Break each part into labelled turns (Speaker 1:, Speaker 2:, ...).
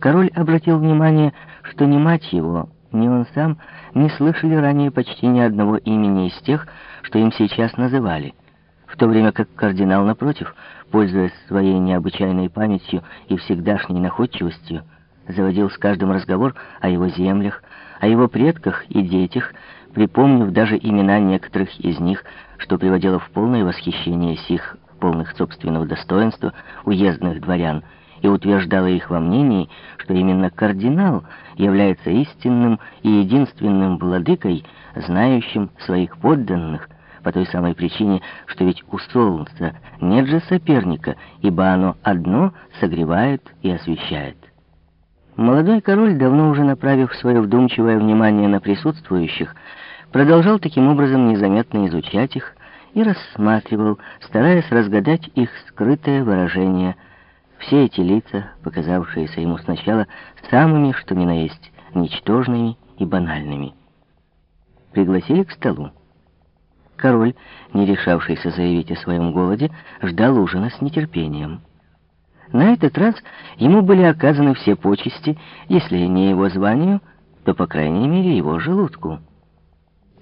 Speaker 1: Король обратил внимание, что ни мать его, ни он сам не слышали ранее почти ни одного имени из тех, что им сейчас называли, в то время как кардинал, напротив, пользуясь своей необычайной памятью и всегдашней находчивостью, заводил с каждым разговор о его землях, о его предках и детях, припомнив даже имена некоторых из них, что приводило в полное восхищение сих полных собственного достоинства уездных дворян, и утверждала их во мнении, что именно кардинал является истинным и единственным владыкой, знающим своих подданных, по той самой причине, что ведь у солнца нет же соперника, ибо оно одно согревает и освещает. Молодой король, давно уже направив свое вдумчивое внимание на присутствующих, продолжал таким образом незаметно изучать их и рассматривал, стараясь разгадать их скрытое выражение. Все эти лица, показавшиеся ему сначала самыми, что ни на есть, ничтожными и банальными. Пригласили к столу. Король, не решавшийся заявить о своем голоде, ждал ужина с нетерпением. На этот раз ему были оказаны все почести, если не его званию, то, по крайней мере, его желудку.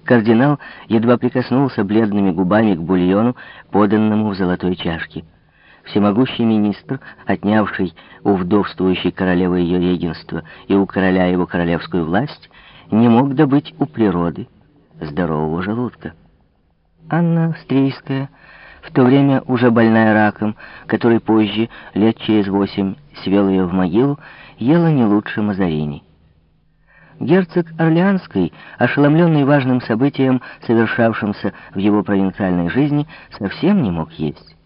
Speaker 1: Кардинал едва прикоснулся бледными губами к бульону, поданному в золотой чашке. Всемогущий министр, отнявший у вдовствующей королевы ее регенство и у короля его королевскую власть, не мог добыть у природы здорового желудка. Анна Австрийская, в то время уже больная раком, который позже, лет через восемь, свел ее в могилу, ела не лучше Мазарини. Герцог Орлеанский, ошеломленный важным событием, совершавшимся в его провинциальной жизни, совсем не мог есть.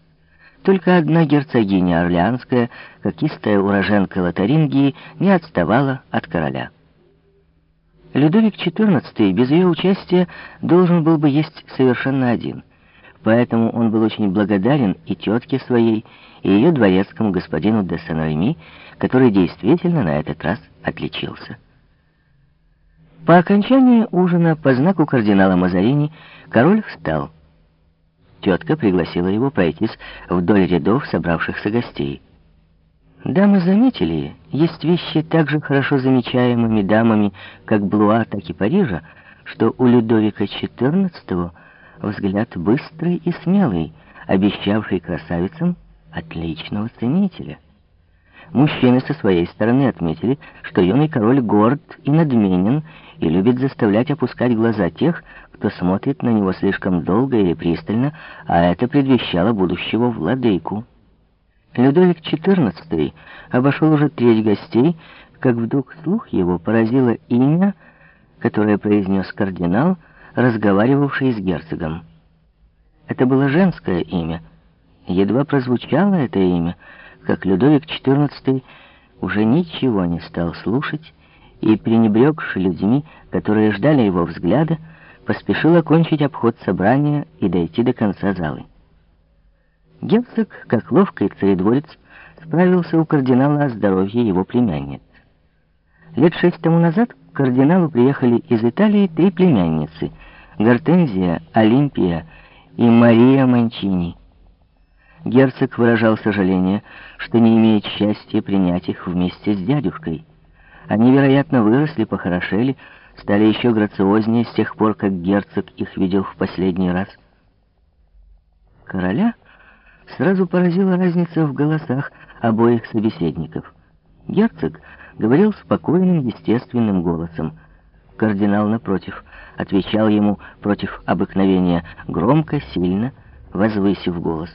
Speaker 1: Только одна герцогиня Орлеанская, как истая уроженка Лотарингии, не отставала от короля. Людовик XIV без ее участия должен был бы есть совершенно один. Поэтому он был очень благодарен и тетке своей, и ее дворецкому господину де Сен-Реми, который действительно на этот раз отличился. По окончании ужина по знаку кардинала Мазарини король встал. Тетка пригласила его пройтись вдоль рядов собравшихся гостей. Дамы заметили, есть вещи так же хорошо замечаемыми дамами, как Блуа, так и Парижа, что у Людовика XIV взгляд быстрый и смелый, обещавший красавицам отличного ценителя. Мужчины со своей стороны отметили, что юный король горд и надменен и любит заставлять опускать глаза тех, кто смотрит на него слишком долго или пристально, а это предвещало будущего владыку. Людовик XIV обошел уже треть гостей, как вдруг слух его поразило имя, которое произнес кардинал, разговаривавший с герцогом. Это было женское имя. Едва прозвучало это имя, как Людовик XIV уже ничего не стал слушать и, пренебрегши людьми, которые ждали его взгляда, поспешил окончить обход собрания и дойти до конца залы. Герцог, как ловкий царедворец, справился у кардинала о здоровье его племянниц. Лет шесть тому назад к кардиналу приехали из Италии три племянницы — Гортензия, Олимпия и Мария Манчини — Герцог выражал сожаление, что не имеет счастья принять их вместе с дядюшкой. Они, вероятно, выросли, похорошели, стали еще грациознее с тех пор, как герцог их видел в последний раз. Короля сразу поразила разница в голосах обоих собеседников. Герцог говорил спокойным, естественным голосом. Кардинал, напротив, отвечал ему против обыкновения громко, сильно, возвысив голос.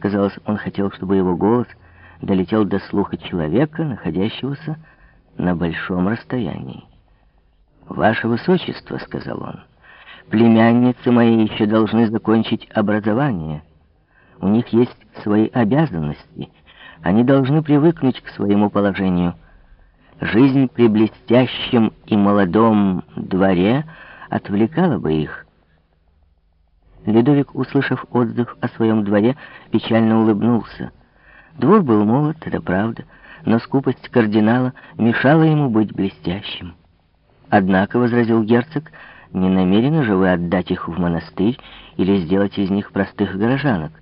Speaker 1: Казалось, он хотел, чтобы его голос долетел до слуха человека, находящегося на большом расстоянии. «Ваше Высочество», — сказал он, — «племянницы мои еще должны закончить образование. У них есть свои обязанности. Они должны привыкнуть к своему положению. Жизнь при блестящем и молодом дворе отвлекала бы их. Людовик, услышав отзыв о своем дворе, печально улыбнулся. Двор был молод, это правда, но скупость кардинала мешала ему быть блестящим. Однако, — возразил герцог, — не намерены же вы отдать их в монастырь или сделать из них простых горожанок.